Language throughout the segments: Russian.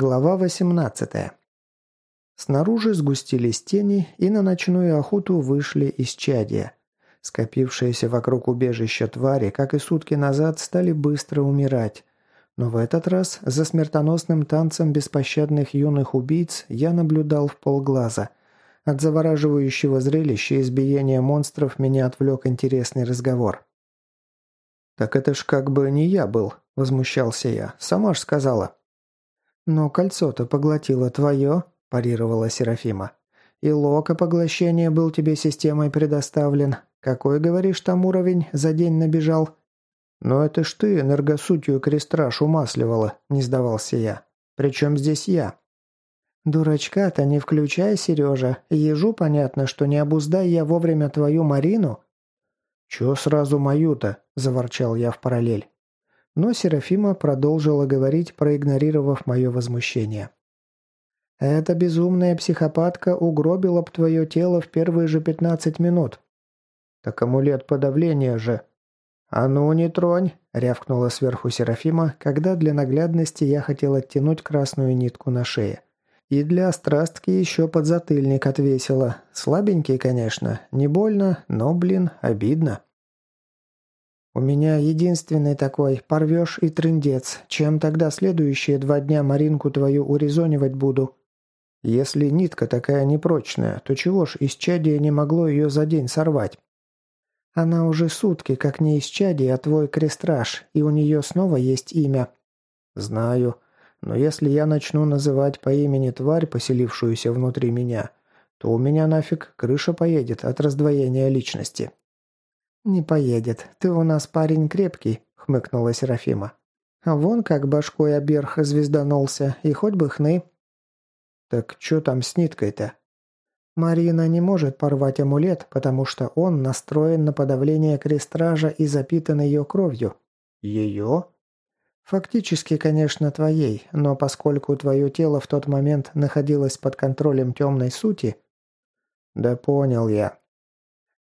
Глава 18. Снаружи сгустились тени, и на ночную охоту вышли из чадия. Скопившиеся вокруг убежища твари, как и сутки назад, стали быстро умирать. Но в этот раз за смертоносным танцем беспощадных юных убийц я наблюдал в полглаза. От завораживающего зрелища избиения монстров меня отвлек интересный разговор. «Так это ж как бы не я был», – возмущался я. «Сама ж сказала». «Но кольцо-то поглотило твое», – парировала Серафима. «И лока поглощения был тебе системой предоставлен. Какой, говоришь, там уровень за день набежал?» «Но это ж ты энергосутью крестраж умасливала», – не сдавался я. «Причем здесь я?» «Дурачка-то не включай, Сережа. Ежу понятно, что не обуздай я вовремя твою Марину». «Чё сразу мою-то?» – заворчал я в параллель. Но Серафима продолжила говорить, проигнорировав мое возмущение. «Эта безумная психопатка угробила б твое тело в первые же пятнадцать минут». «Так амулет подавления же». «А ну, не тронь!» – рявкнула сверху Серафима, когда для наглядности я хотел оттянуть красную нитку на шее. И для страстки еще подзатыльник отвесила. Слабенький, конечно, не больно, но, блин, обидно. «У меня единственный такой, порвешь и трындец. Чем тогда следующие два дня Маринку твою урезонивать буду?» «Если нитка такая непрочная, то чего ж исчадие не могло ее за день сорвать?» «Она уже сутки как не исчадие, а твой крестраж, и у нее снова есть имя». «Знаю. Но если я начну называть по имени тварь, поселившуюся внутри меня, то у меня нафиг крыша поедет от раздвоения личности». «Не поедет. Ты у нас парень крепкий», — хмыкнула Серафима. «А вон как башкой оберх звезданулся, и хоть бы хны». «Так что там с ниткой-то?» Марина не может порвать амулет, потому что он настроен на подавление крестража и запитан ее кровью. Ее? Фактически, конечно, твоей, но поскольку твое тело в тот момент находилось под контролем темной сути... Да понял я.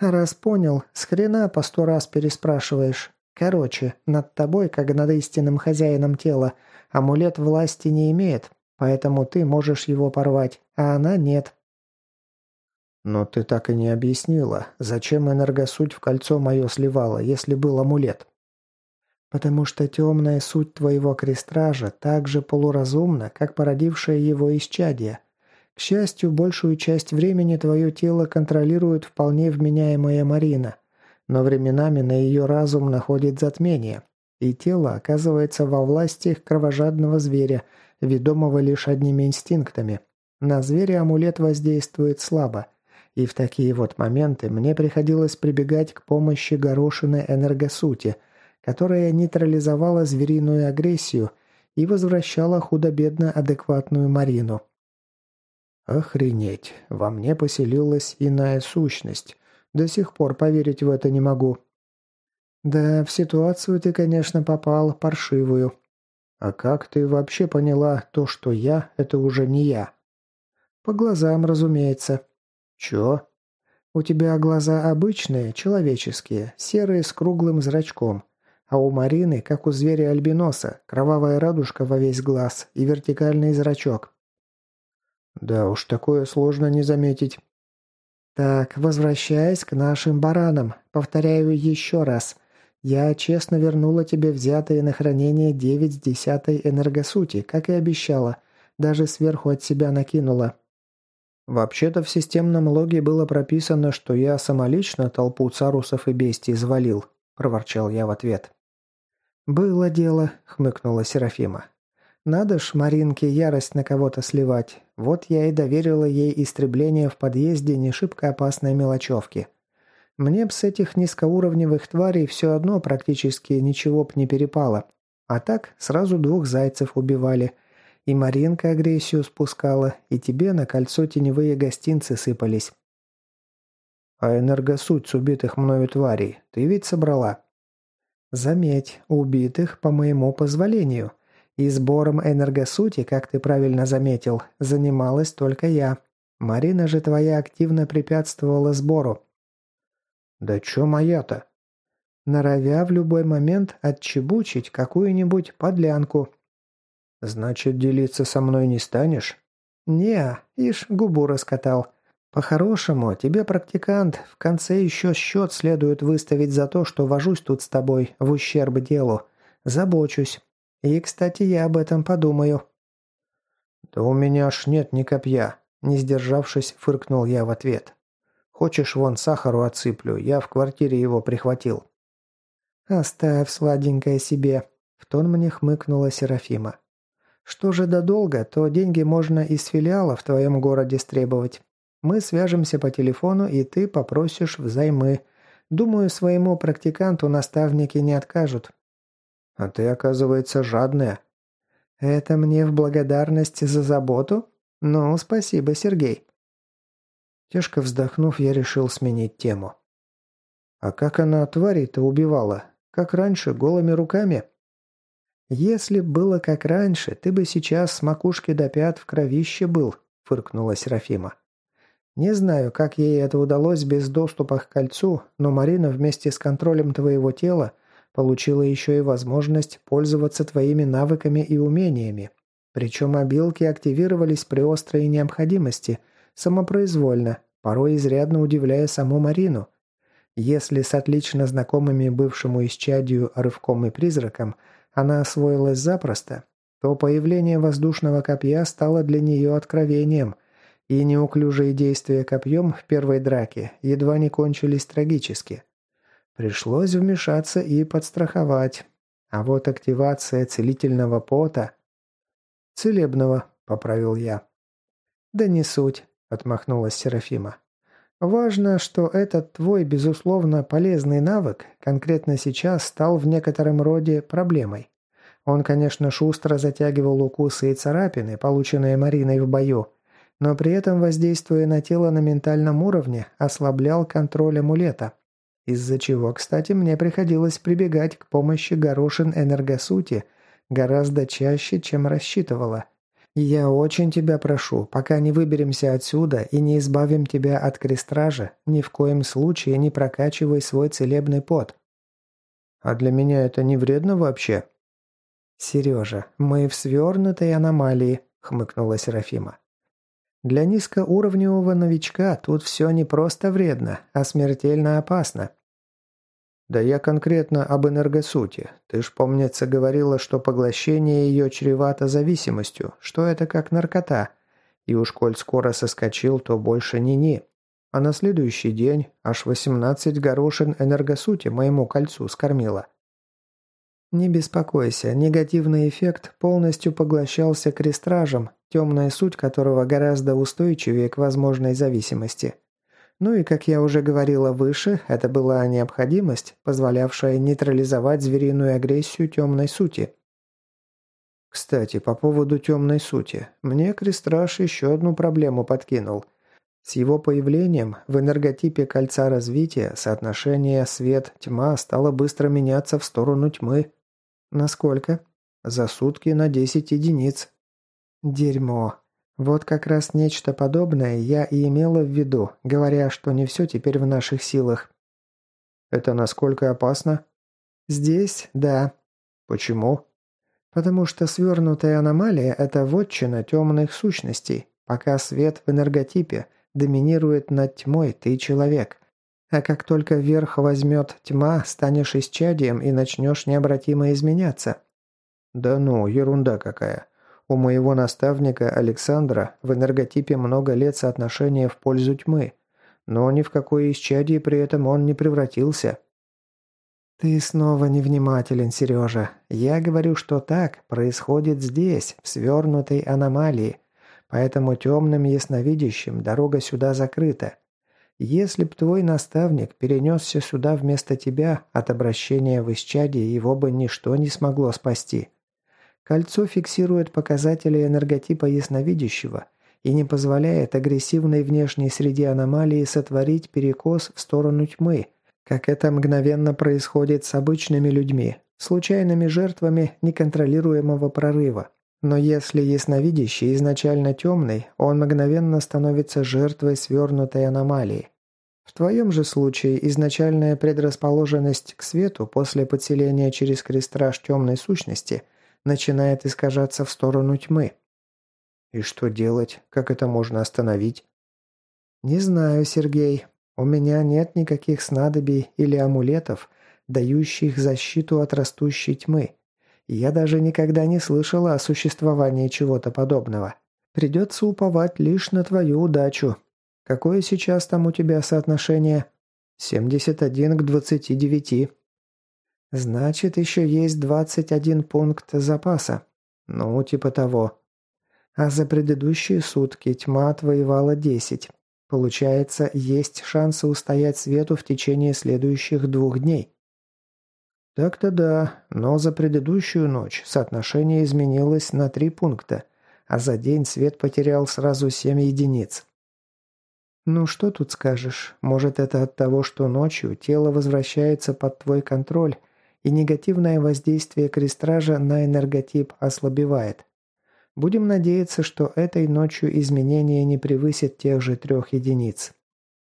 «Раз понял, с хрена по сто раз переспрашиваешь. Короче, над тобой, как над истинным хозяином тела, амулет власти не имеет, поэтому ты можешь его порвать, а она нет». «Но ты так и не объяснила, зачем энергосуть в кольцо мое сливала, если был амулет?» «Потому что темная суть твоего крестража так же полуразумна, как породившая его исчадие. К счастью, большую часть времени твое тело контролирует вполне вменяемая Марина, но временами на ее разум находит затмение, и тело оказывается во власти кровожадного зверя, ведомого лишь одними инстинктами. На зверя амулет воздействует слабо, и в такие вот моменты мне приходилось прибегать к помощи горошины энергосути, которая нейтрализовала звериную агрессию и возвращала худо-бедно адекватную Марину. Охренеть, во мне поселилась иная сущность. До сих пор поверить в это не могу. Да, в ситуацию ты, конечно, попал паршивую. А как ты вообще поняла то, что я – это уже не я? По глазам, разумеется. Чё? У тебя глаза обычные, человеческие, серые с круглым зрачком. А у Марины, как у зверя-альбиноса, кровавая радужка во весь глаз и вертикальный зрачок. Да уж, такое сложно не заметить. Так, возвращаясь к нашим баранам, повторяю еще раз. Я честно вернула тебе взятые на хранение девять с десятой энергосути, как и обещала. Даже сверху от себя накинула. Вообще-то в системном логе было прописано, что я самолично толпу царусов и бестий завалил, проворчал я в ответ. «Было дело», — хмыкнула Серафима. Надо ж Маринке ярость на кого-то сливать. Вот я и доверила ей истребление в подъезде не шибко опасной мелочевки. Мне б с этих низкоуровневых тварей все одно практически ничего б не перепало. А так сразу двух зайцев убивали. И Маринка агрессию спускала, и тебе на кольцо теневые гостинцы сыпались. А энергосуть с убитых мною тварей ты ведь собрала? Заметь, убитых по моему позволению. И сбором энергосути, как ты правильно заметил, занималась только я. Марина же твоя активно препятствовала сбору. Да чё моя-то? Норовя в любой момент отчебучить какую-нибудь подлянку. «Значит, делиться со мной не станешь?» «Не, ишь, губу раскатал. По-хорошему, тебе, практикант, в конце еще счет следует выставить за то, что вожусь тут с тобой в ущерб делу. Забочусь. И, кстати, я об этом подумаю». «Да у меня аж нет ни копья», – не сдержавшись, фыркнул я в ответ. «Хочешь, вон сахару отсыплю, я в квартире его прихватил». «Оставь сладенькое себе», – в тон мне хмыкнула Серафима. «Что же до долга, то деньги можно из филиала в твоем городе стребовать. Мы свяжемся по телефону, и ты попросишь взаймы. Думаю, своему практиканту наставники не откажут». «А ты, оказывается, жадная», «Это мне в благодарность за заботу? Ну, спасибо, Сергей». Тяжко вздохнув, я решил сменить тему. «А как она тварей-то убивала? Как раньше, голыми руками?» «Если было как раньше, ты бы сейчас с макушки до пят в кровище был», — фыркнула Серафима. «Не знаю, как ей это удалось без доступа к кольцу, но Марина вместе с контролем твоего тела получила еще и возможность пользоваться твоими навыками и умениями. Причем обилки активировались при острой необходимости, самопроизвольно, порой изрядно удивляя саму Марину. Если с отлично знакомыми бывшему исчадию рывком и призраком она освоилась запросто, то появление воздушного копья стало для нее откровением, и неуклюжие действия копьем в первой драке едва не кончились трагически – Пришлось вмешаться и подстраховать. А вот активация целительного пота... «Целебного», — поправил я. «Да не суть», — отмахнулась Серафима. «Важно, что этот твой, безусловно, полезный навык конкретно сейчас стал в некотором роде проблемой. Он, конечно, шустро затягивал укусы и царапины, полученные Мариной в бою, но при этом, воздействуя на тело на ментальном уровне, ослаблял контроль амулета. Из-за чего, кстати, мне приходилось прибегать к помощи горошин энергосути гораздо чаще, чем рассчитывала. Я очень тебя прошу, пока не выберемся отсюда и не избавим тебя от крестража, ни в коем случае не прокачивай свой целебный пот. А для меня это не вредно вообще? Сережа, мы в свернутой аномалии, хмыкнула Серафима. Для низкоуровневого новичка тут все не просто вредно, а смертельно опасно. Да я конкретно об энергосути. Ты ж, помнится, говорила, что поглощение ее чревато зависимостью, что это как наркота. И уж коль скоро соскочил, то больше ни-ни. А на следующий день аж 18 горошин энергосути моему кольцу скормила. Не беспокойся, негативный эффект полностью поглощался крестражем, темная суть которого гораздо устойчивее к возможной зависимости. Ну и, как я уже говорила выше, это была необходимость, позволявшая нейтрализовать звериную агрессию темной сути. Кстати, по поводу темной сути. Мне Крестраж еще одну проблему подкинул. С его появлением в энерготипе кольца развития соотношение свет-тьма стало быстро меняться в сторону тьмы. Насколько? За сутки на 10 единиц. Дерьмо. Вот как раз нечто подобное я и имела в виду, говоря, что не все теперь в наших силах. Это насколько опасно? Здесь, да. Почему? Потому что свернутая аномалия – это вотчина темных сущностей. Пока свет в энерготипе доминирует над тьмой, ты человек. А как только верх возьмет тьма, станешь исчадием и начнешь необратимо изменяться. Да ну, ерунда какая. У моего наставника Александра в энерготипе много лет соотношения в пользу тьмы. Но ни в какое исчадие при этом он не превратился. «Ты снова невнимателен, Сережа. Я говорю, что так происходит здесь, в свернутой аномалии. Поэтому темным ясновидящим дорога сюда закрыта. Если б твой наставник перенесся сюда вместо тебя, от обращения в исчадие его бы ничто не смогло спасти. Кольцо фиксирует показатели энерготипа ясновидящего и не позволяет агрессивной внешней среде аномалии сотворить перекос в сторону тьмы, как это мгновенно происходит с обычными людьми, случайными жертвами неконтролируемого прорыва. Но если ясновидящий изначально темный, он мгновенно становится жертвой свернутой аномалии. В твоем же случае изначальная предрасположенность к свету после подселения через крестраж темной сущности начинает искажаться в сторону тьмы. И что делать? Как это можно остановить? Не знаю, Сергей. У меня нет никаких снадобий или амулетов, дающих защиту от растущей тьмы. Я даже никогда не слышала о существовании чего-то подобного. Придется уповать лишь на твою удачу. Какое сейчас там у тебя соотношение? 71 к 29. Значит, еще есть 21 пункт запаса. Ну, типа того. А за предыдущие сутки тьма отвоевала 10. Получается, есть шансы устоять свету в течение следующих двух дней. Так-то да, но за предыдущую ночь соотношение изменилось на три пункта, а за день свет потерял сразу семь единиц. Ну что тут скажешь, может это от того, что ночью тело возвращается под твой контроль, и негативное воздействие крестража на энерготип ослабевает. Будем надеяться, что этой ночью изменения не превысят тех же трех единиц.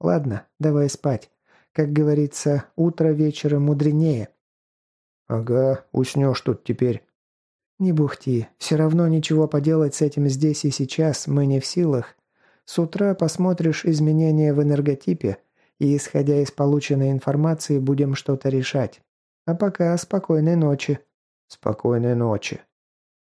Ладно, давай спать. Как говорится, утро вечера мудренее. Ага, уснешь тут теперь. Не бухти. Все равно ничего поделать с этим здесь и сейчас мы не в силах. С утра посмотришь изменения в энерготипе, и, исходя из полученной информации, будем что-то решать. А пока спокойной ночи. Спокойной ночи.